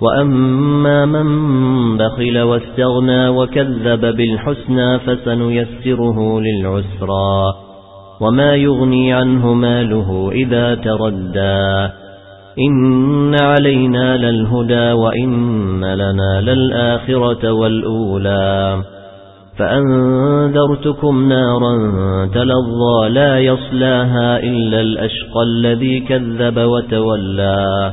وأما من بخل واستغنى وكذب بالحسنى فسنيسره للعسرى وما يغني عنه ماله إذا تردى إن علينا للهدى وإن لنا للآخرة والأولى فأنذرتكم نارا تلظى لا يصلاها إلا الأشقى الذي كذب وتولى